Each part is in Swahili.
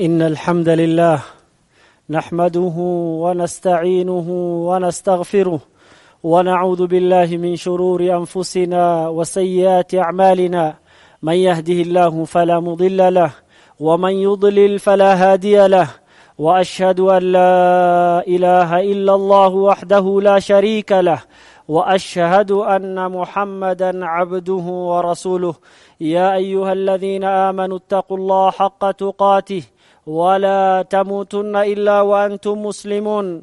إن الحمد لله نحمده ونستعينه ونستغفره ونعوذ بالله من شرور أنفسنا وسيئات أعمالنا. من يهده الله فلا مضل له ومن يضلل فلا هادي له وأشهد أن لا إله إلا الله وحده لا شريك له وأشهد أن محمدا عبده ورسوله. يا أيها الذين آمنوا اتقوا الله حق تقاته ولا تموتن إلا وأنتم مسلمون.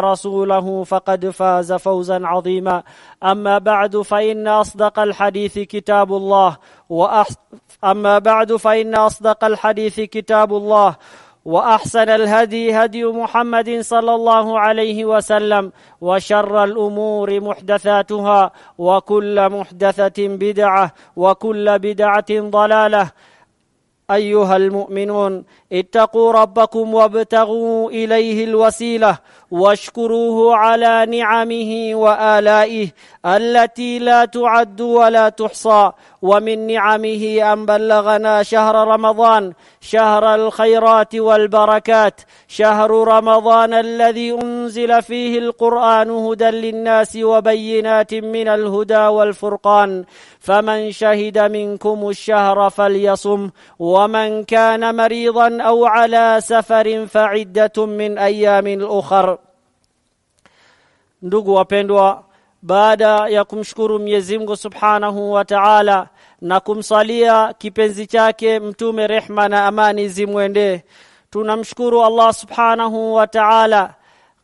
ورسوله فقد فاز فوزا عظيما. أما بعد فإن أصدق الحديث كتاب الله وأح... أما بعد فإن أصدق الحديث كتاب الله وأحسن الهدي هدي محمد صلى الله عليه وسلم وشر الأمور محدثاتها وكل محدثة بدعة وكل بدعة ضلالة. أيها المؤمنون اتقوا ربكم وابتغوا إليه الوسيلة واشكروه على نعمه وآلائه التي لا تعد ولا تحصى. ومن نعمه أن بلغنا شهر رمضان شهر الخيرات والبركات شهر رمضان الذي أنزل فيه القرآن هدى للناس وبينات من الهدى والفرقان. فمن شهد منكم الشهر فليصم ومن كان مريضا او على سفر فعده من ايام اخر ndugu wapendwa baada ya kumshukuru Mwenyezi Mungu Subhanahu wa Ta'ala na kumsalia kipenzi chake mtume rehma na amani zimwendee tunamshukuru Allah Subhanahu wa Ta'ala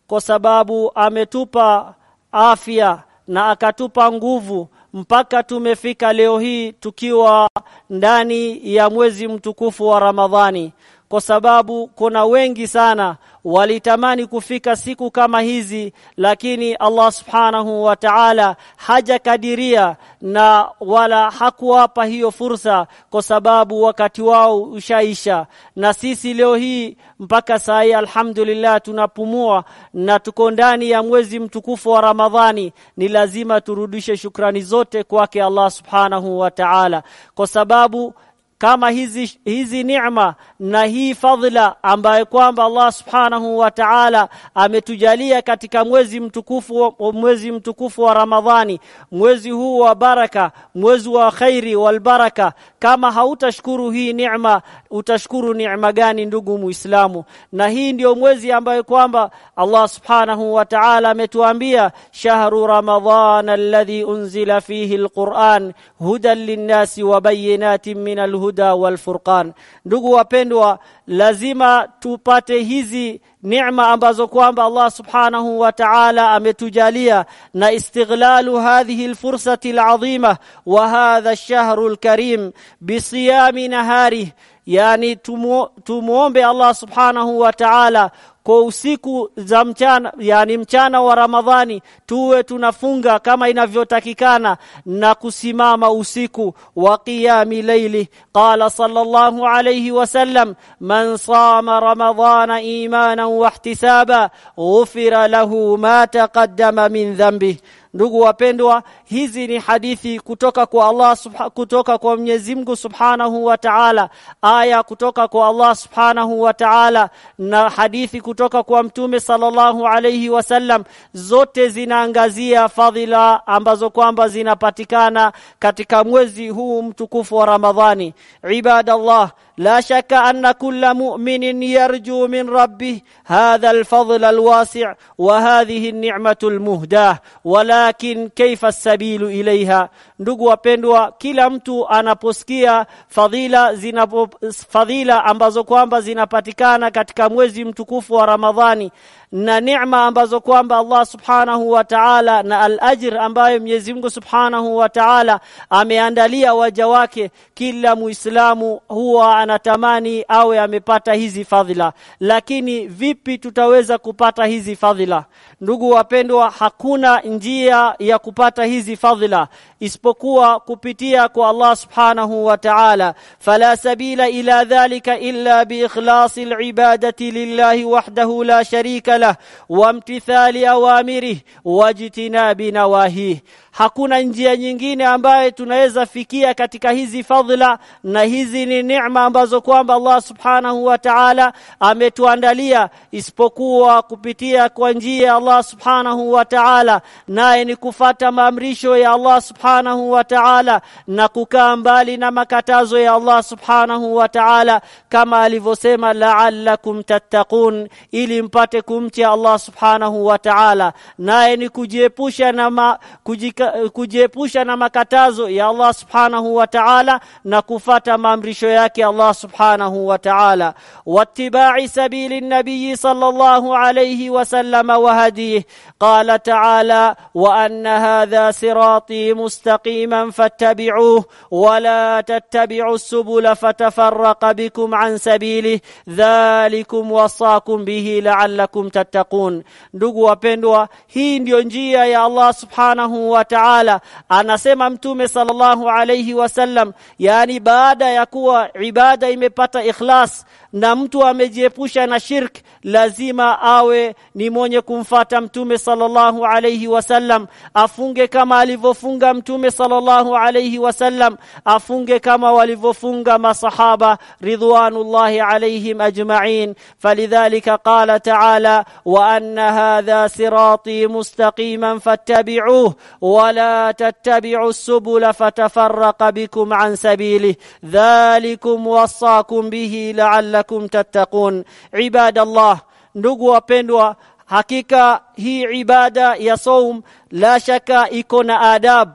kwa sababu ametupa afya na akatupa nguvu mpaka tumefika leo hii tukiwa ndani ya mwezi mtukufu wa Ramadhani kwa sababu kuna wengi sana walitamani kufika siku kama hizi lakini Allah subhanahu wa ta'ala hajakadiria na wala hakuwapa hiyo fursa kwa sababu wakati wao ushaisha. Na sisi leo hii mpaka saa hii alhamdulillah tunapumua na tuko ndani ya mwezi mtukufu wa Ramadhani. Ni lazima turudishe shukrani zote kwake Allah subhanahu wa ta'ala. Kwa sababu kama hizi hizi neema na hii fadhila ambayo kwamba Allah Subhanahu wa Ta'ala ametujalia katika mwezi mtukufu mwezi mtukufu wa Ramadhani mwezi huu wa baraka mwezi wa khairi wal baraka. Kama hautashukuru hii neema utashukuru neema gani ndugu muislamu? Na hii ndiyo mwezi ambayo kwamba Allah Subhanahu wa Ta'ala ametuambia shahru ramadhana alladhi unzila fihi alquran hudan linnasi wa bayinatin alhuda walfurqan. Ndugu wapendwa lazima tupate hizi neema ambazo kwamba Allah subhanahu wa ta'ala ametujalia na istighlalu hadhihi alfursati alazima wa hadha ash-shahru alkarim bisiyami nahari. Yani tumuombe Allah subhanahu wa ta'ala kwa usiku za mchana yani mchana wa Ramadhani tuwe tunafunga kama inavyotakikana na kusimama usiku wa qiyami layli. Qala sallallahu alayhi wasallam man sama ramadhana imanan wa ihtisaba ghufira lahu ma taqaddama min dhanbi. Ndugu wapendwa hizi ni hadithi kutoka kwa Allah subha, kutoka kwa Mwenyezi Mungu Subhanahu wa Ta'ala aya kutoka kwa Allah Subhanahu wa Ta'ala na hadithi kutoka kwa Mtume sallallahu alayhi wasallam zote zinaangazia fadhila ambazo kwamba zinapatikana katika mwezi huu mtukufu wa Ramadhani ibadallah لا شك أن كل مؤمن يرجو من ربه هذا الفضل الواسع وهذه النعمة المهداة ولكن كيف السبيل إليها ndugu wapendwa kila mtu anaposikia fadhila zinapo fadhila ambazo kwamba zinapatikana katika mwezi mtukufu wa Ramadhani na neema ambazo kwamba Allah subhanahu wa ta'ala na al-ajr ambayo Mwenyezi Mungu subhanahu wa ta'ala ameandalia waja wake kila muislamu huwa anatamani awe amepata hizi fadhila. Lakini vipi tutaweza kupata hizi fadhila? Ndugu wapendwa hakuna njia ya kupata hizi fadhila isipokuwa kupitia kwa Allah subhanahu wa ta'ala fala sabila ila dhalika illa biikhlasi alibadati lillahi wahdahu la sharika lah wamtithali awamirihi wajtinabi nawahi. Hakuna njia nyingine ambayo tunaweza fikia katika hizi fadhila na hizi ni neema ambazo kwamba Allah subhanahu wa ta'ala ametuandalia isipokuwa kupitia kwa njia ya Allah subhanahu wa ta'ala naye ni kufata maamrisho ya Allah subhanahu wa ta'ala na kukaa mbali na makatazo ya Allah subhanahu wa ta'ala kama alivyosema la'allakum tattaqun ili mpate kumcha Allah subhanahu wa ta'ala. Naye ni kujiepusha na ma, kujika, kujiepusha na makatazo ya Allah subhanahu wa ta'ala na kufata maamrisho yake Allah subhanahu wa ta'ala. Wattiba'i sabili nabii sallallahu alayhi wa sallam wa hadihi. Qala ta'ala wa anna hadha sirati mustaqiman fattabi'uhu wa la tattabi'u subula fatafarraqa bikum an sabilihi dhalikum wasaakum bihi la'allakum tattaqun ndugu wapendwa hii ndiyo njia ya Allah subhanahu wa ta'ala anasema mtume sallallahu alayhi wasallam yani baada ya kuwa ibada imepata ikhlas na mtu amejiepusha na shirk lazima awe ni mwenye kumfata mtume sallallahu alayhi wasallam afunge kama alivyofunga mtume sallallahu alayhi wasallam afunge kama walivyofunga masahaba ridwanullahi alayhim ajma'in falidhalika qala ta'ala wa anna hadha sirati mustaqiman fattabi'uhu wa la tattabi'u subula fatafarraqa bikum an sabilihi dhalikum wasaakum bihi la'allakum tattaqun. Ibadallah ndugu wapendwa hakika hii ibada ya saum la shaka iko na adab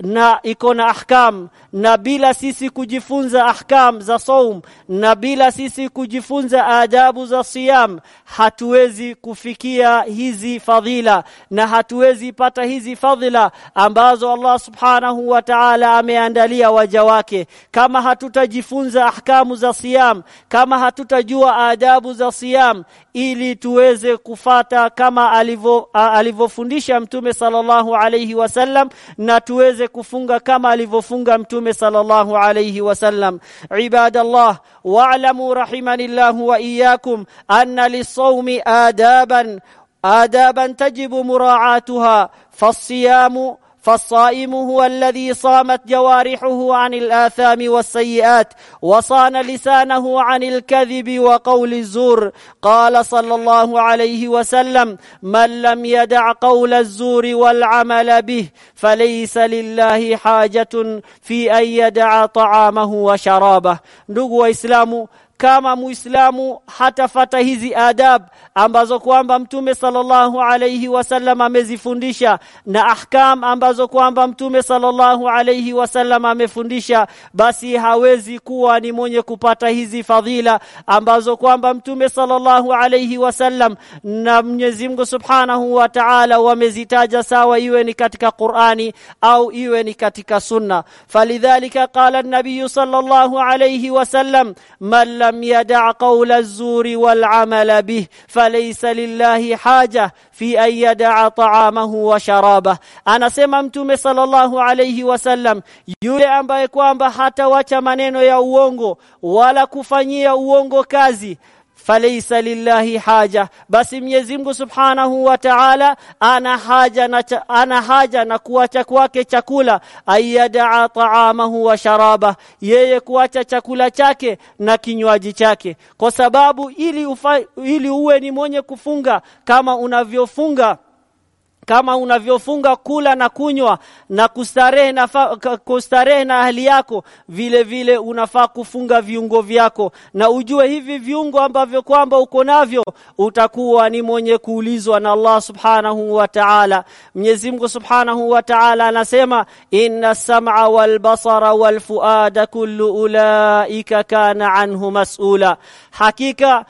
na iko na ahkam na bila sisi kujifunza ahkam za saum na bila sisi kujifunza adabu za siyam hatuwezi kufikia hizi fadhila na hatuwezi pata hizi fadhila ambazo Allah subhanahu wa ta'ala ameandalia waja wake. Kama hatutajifunza ahkamu za siyam kama hatutajua adabu za siyam ili tuweze kufata kama alivyo alivyofundisha mtume sallallahu alayhi wasallam na tuweze kufunga kama alivyofunga mtume sallallahu alayhi wasallam ibadallah wa'lamu rahimanillah wa iyyakum anna lis-sawmi adaban adaban tajibu mura'atuha fas-siyamu فالصائم هو الذي صامت جوارحه عن الآثام والسيئات وصان لسانه عن الكذب وقول الزور. قال صلى الله عليه وسلم من لم يدع قول الزور والعمل به فليس لله حاجة في أن يدع طعامه وشرابه. ndugu waislamu kama muislamu hatafata hizi adab ambazo kwamba mtume sallallahu alayhi wasallam amezifundisha na ahkam ambazo kwamba mtume sallallahu alayhi wasallam amefundisha basi hawezi kuwa ni mwenye kupata hizi fadhila ambazo kwamba mtume sallallahu alayhi wasallam na Mwenyezi Mungu Subhanahu wa Ta'ala wamezitaja sawa iwe ni katika Qur'ani au iwe ni katika sunna. Falidhalika qala an-nabiy sallallahu alayhi wasallam man lam يدع قول الزور والعمل به فليس lillahi haja fi an yada'a ta'amahu wa sharabah. Anasema mtume sallallahu alayhi wasallam yule ambaye kwamba hatawacha maneno ya uongo wala kufanyia uongo kazi falaysa lillahi haja. Basi Mwenyezi Mungu Subhanahu wa Ta'ala ana haja na cha, ana haja na kuacha kwake chakula. Ayyadaa ta'amahu wa sharaba. Yeye kuacha chakula chake na kinywaji chake. Kwa sababu ili ufa, ili uwe ni mwenye kufunga kama unavyofunga kama unavyofunga kula na kunywa na kustarehe na kustarehe na ahli yako vile vile unafaa kufunga viungo vyako. Na ujue hivi viungo ambavyo kwamba uko navyo utakuwa ni mwenye kuulizwa na Allah subhanahu wa ta'ala. Mwenyezi Mungu subhanahu wa ta'ala anasema inna sam'a wal basara wal fuada kullu ulaika kana anhu mas'ula. Hakika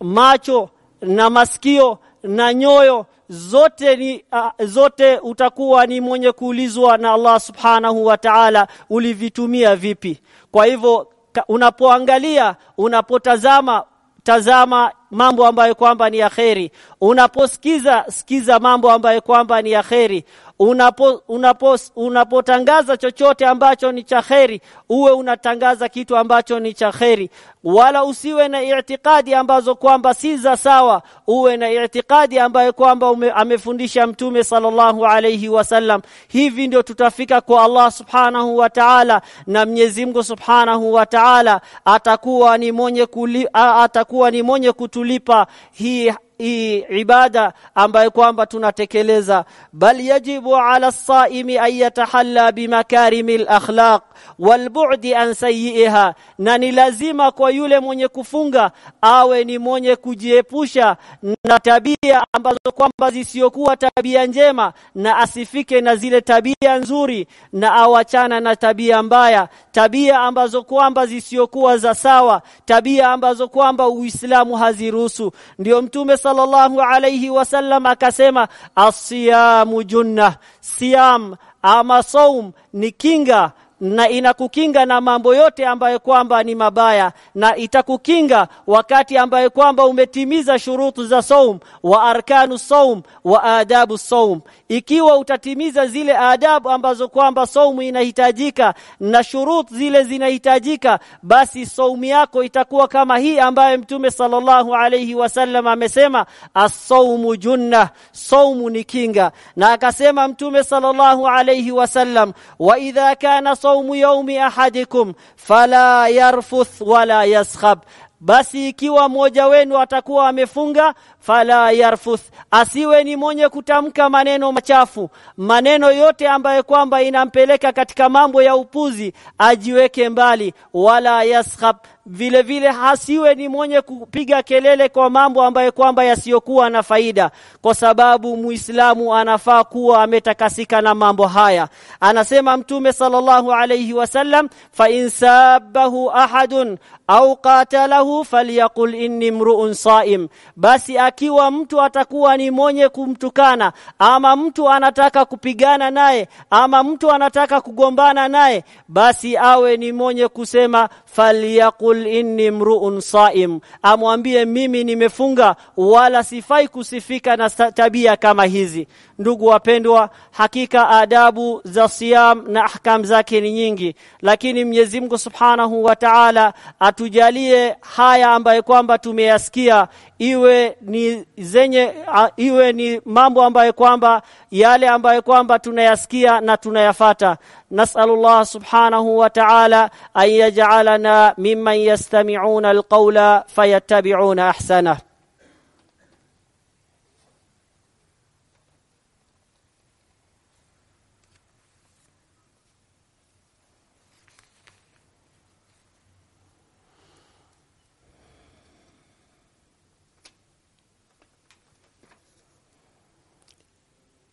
macho na masikio na nyoyo zote ni uh, zote utakuwa ni mwenye kuulizwa na Allah subhanahu wa ta'ala ulivitumia vipi? Kwa hivyo unapoangalia unapotazama tazama mambo ambayo kwamba ni ya kheri. Unaposikiza sikiza mambo ambayo kwamba ni ya kheri unapo unapo unapotangaza chochote ambacho ni cha kheri uwe unatangaza kitu ambacho ni cha kheri. Wala usiwe na i'tiqadi ambazo kwamba si za sawa. Uwe na i'tiqadi ambayo kwamba amefundisha mtume sallallahu alayhi wasallam hivi ndio tutafika kwa Allah subhanahu wa ta'ala na Mwenyezi Mungu subhanahu wa ta'ala atakuwa ni mwenye atakuwa ni mwenye kutulipa hii hii ibada ambayo kwamba tunatekeleza. Bal yajibu ala saimi an yatahalla bimakarimil akhlaq walbu'di an sayyiha na ni lazima kwa yule mwenye kufunga awe ni mwenye kujiepusha na tabia ambazo kwamba zisiokuwa tabia njema na asifike na zile tabia nzuri na awachana na tabia mbaya. Tabia ambazo kwamba zisiokuwa za sawa tabia ambazo kwamba Uislamu haziruhusu. Ndio mtume sallallahu alayhi wasallam akasema asiyamu junnah siyam ama saum ni kinga na inakukinga na mambo yote ambayo kwamba ni mabaya na itakukinga wakati ambayo kwamba umetimiza shurutu za saum wa arkanu saum wa adabu saum. Ikiwa utatimiza zile adabu ambazo kwamba saumu inahitajika na shurut zile zinahitajika basi saumu yako itakuwa kama hii ambayo mtume sallallahu alayhi wasallam amesema as-saumu junna saumu ni kinga. Na akasema mtume sallallahu alayhi wasallam wa idha kana saumu yaumi ahadikum fala yarfuth wala yaskhab. Basi ikiwa mmoja wenu atakuwa amefunga fala yarfuth asiwe ni mwenye kutamka maneno machafu maneno yote ambayo kwamba inampeleka katika mambo ya upuzi ajiweke mbali wala yaskhab. Vile vile hasiwe ni mwenye kupiga kelele kwa mambo ambayo kwamba yasiyokuwa na faida kwa sababu muislamu anafaa kuwa ametakasika na mambo haya. Anasema mtume sallallahu alayhi wasallam fa insabahu ahadun au qatalahu falyaqul inni mru'un saim. Basi akiwa mtu atakuwa ni mwenye kumtukana ama mtu anataka kupigana naye ama mtu anataka kugombana naye basi awe ni mwenye kusema falyaqul inni mru'un saim. Amwambie mimi nimefunga wala sifai kusifika na tabia kama hizi. Ndugu wapendwa hakika adabu za siam na ahkam zake ni nyingi. Lakini Mwenyezi Mungu Subhanahu wa Ta'ala atujalie haya ambayo kwamba tumeyasikia iwe ni zenye iwe ni mambo ambayo kwamba yale ambayo kwamba tunayasikia na tunayafata نسأل الله سبحانه وتعالى أن يجعلنا ممن يستمعون القول فيتبعون أحسنه.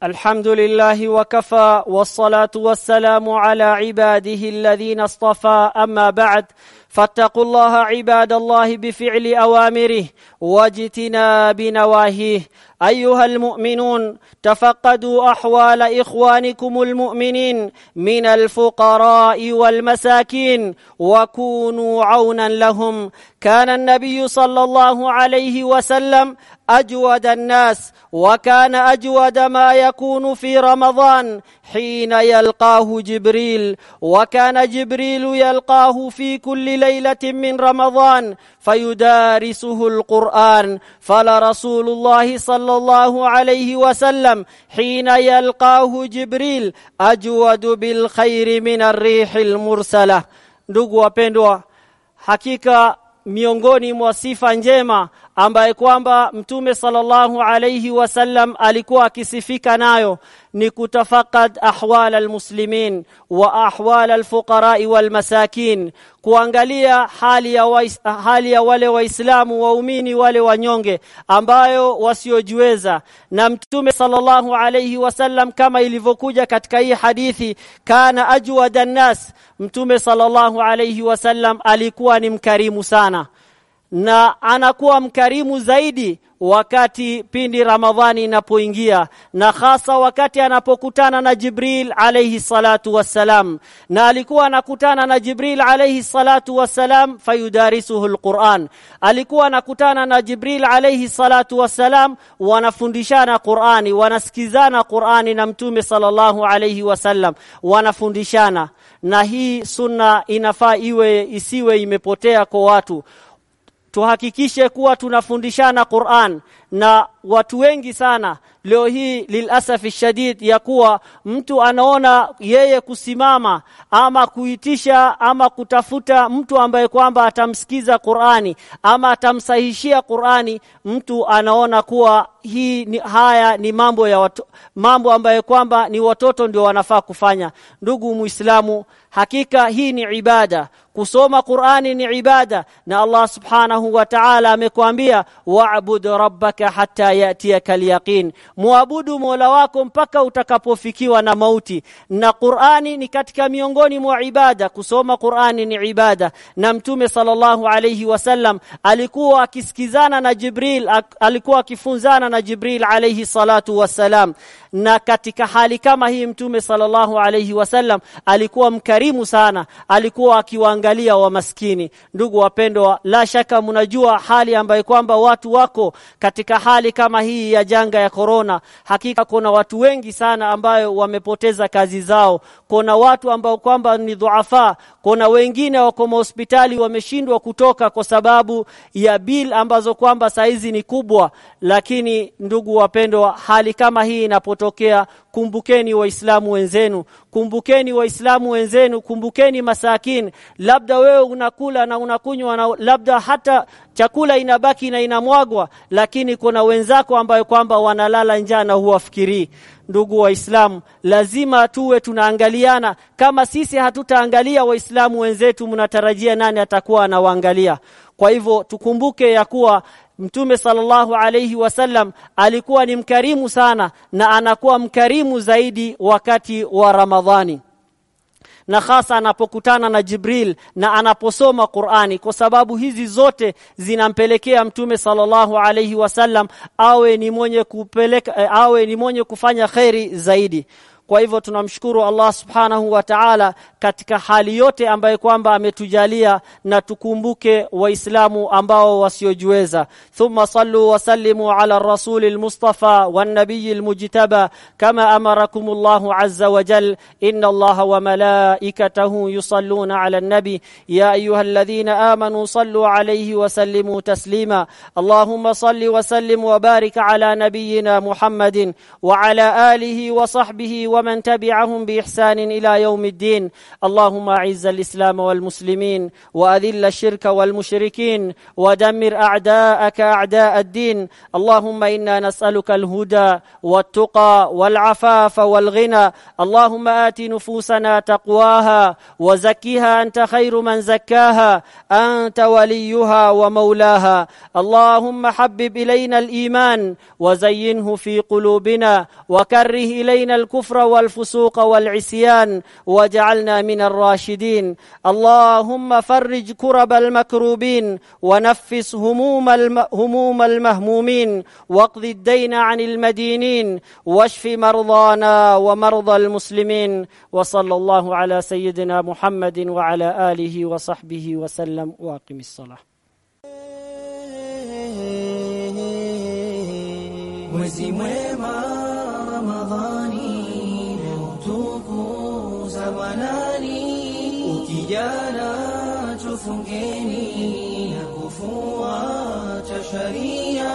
الحمد لله وكفى والصلاة والسلام على عباده الذين اصطفى. أما بعد فاتقوا الله عباد الله بفعل أوامره واجتناب نواهيه. أيها المؤمنون تفقدوا أحوال إخوانكم المؤمنين من الفقراء والمساكين وكونوا عونا لهم. كان النبي صلى الله عليه وسلم أجود الناس وكان أجود ما يكون في رمضان حين يلقاه جبريل وكان جبريل يلقاه في كل ليلة من رمضان فيدارسه القرآن. فلرسول الله صلى الله عليه وسلم حين يلقاه جبريل أجود بالخير من الريح المرسلة. ndugu wapendwa hakika miongoni mwa sifa njema ambaye kwamba mtume sallallahu alayhi wasallam alikuwa akisifika nayo ni kutafakad ahwal almuslimin wa ahwal alfuqara walmasakin kuangalia hali ya wa, hali ya wale waislamu waumini wale wanyonge ambayo wasiojiweza. Na mtume sallallahu alayhi wasallam kama ilivyokuja katika hii hadithi kana ajwada nas mtume sallallahu alayhi wasallam alikuwa ni mkarimu sana na anakuwa mkarimu zaidi wakati pindi Ramadhani inapoingia na hasa wakati anapokutana na Jibril alayhi salatu wassalam. Na alikuwa anakutana na Jibril alayhi salatu wassalam fayudarisuhu alquran. Alikuwa anakutana na Jibril alayhi salatu wassalam wanafundishana Qurani wanasikizana Qurani na mtume sallallahu alayhi wasallam wanafundishana. Na hii sunna inafaa iwe isiwe imepotea kwa watu tuhakikishe kuwa tunafundishana Qur'an na watu wengi sana. Leo hii lilasafi shadid ya kuwa mtu anaona yeye kusimama ama kuitisha ama kutafuta mtu ambaye kwamba atamsikiza Qur'ani ama atamsahishia Qur'ani mtu anaona kuwa hii ni, haya ni mambo ya watu, mambo ambayo kwamba ni watoto ndio wanafaa kufanya. Ndugu muislamu hakika hii ni ibada. Kusoma Qur'ani ni ibada. Na Allah subhanahu wa ta'ala amekwambia wa'bud rabbaka hatta yatiyaka al-yaqin. Muabudu Mola wako mpaka utakapofikiwa na mauti. Na Qur'ani ni katika miongoni mwa ibada. Kusoma Qur'ani ni ibada. Na mtume sallallahu alayhi wasallam alikuwa akisikizana na Jibril alikuwa akifunzana na Jibril alayhi salatu wassalam na katika hali kama hii mtume sallallahu alayhi wasallam alikuwa mkarimu sana alikuwa akiwaangalia wa maskini. Ndugu wapendwa la shaka mnajua hali ambayo kwamba watu wako katika hali kama hii ya janga ya korona hakika kuna watu wengi sana ambayo wamepoteza kazi zao. Kuna watu ambao kwamba ni dhuafa kuna wengine wako hospitali wameshindwa kutoka kwa sababu ya bill ambazo kwamba saizi ni kubwa. Lakini ndugu wapendwa hali kama hii inapotokea kumbukeni waislamu wenzenu kumbukeni waislamu wenzenu kumbukeni masakin. Labda wewe unakula na unakunywa na labda hata chakula inabaki na inamwagwa lakini kuna wenzako ambayo kwamba wanalala njaa na huwafikirii. Ndugu waislamu lazima tuwe tunaangaliana. Kama sisi hatutaangalia waislamu wenzetu mnatarajia nani atakuwa anawaangalia? Kwa hivyo tukumbuke ya kuwa Mtume sallallahu alayhi wasallam alikuwa ni mkarimu sana na anakuwa mkarimu zaidi wakati wa Ramadhani. Na hasa anapokutana na Jibril na anaposoma Qur'ani kwa sababu hizi zote zinampelekea mtume sallallahu alayhi wasallam awe ni mwenye kupeleka awe ni mwenye kufanya khairi zaidi kwa hivyo tunamshukuru Allah subhanahu wa ta'ala katika hali yote ambayo kwamba ametujalia na tukumbuke waislamu ambao wasiojiweza thumma sallu wa sallimu ala rasulil mustafa wan nabiyil mujtaba kama amarakum Allah azza wa jal inna Allah wa malaikatahu yusalluna ala nabi ya ayyuhalladhina amanu sallu alayhi wa sallimu taslima Allahumma salli wa sallim wa barik ala nabiyyina Muhammadin wa ala alihi wa sahbihi ومن تبعهم بإحسان إلى يوم الدين. اللهم أعز الإسلام والمسلمين وأذل الشرك والمشركين ودمر أعداءك أعداء الدين. اللهم إنا نسألك الهدى والتقى والعفاف والغنى. اللهم آت نفوسنا تقواها وزكها أنت خير من زكاها. أنت وليها ومولاها. اللهم حبب إلينا الإيمان وزينه في قلوبنا وكره إلينا الكفر والفسوق والعصيان واجعلنا من الراشدين. اللهم فرج كرب المكروبين ونفس هموم. هموم المهمومين. واقض الدين عن المدينين. واشف مرضانا ومرضى المسلمين. وصلى الله على سيدنا محمد وعلى آله وصحبه وسلم. واقم الصلاة. mwezi mwema Ramadhani ukijana tufungeni na kufuata sharia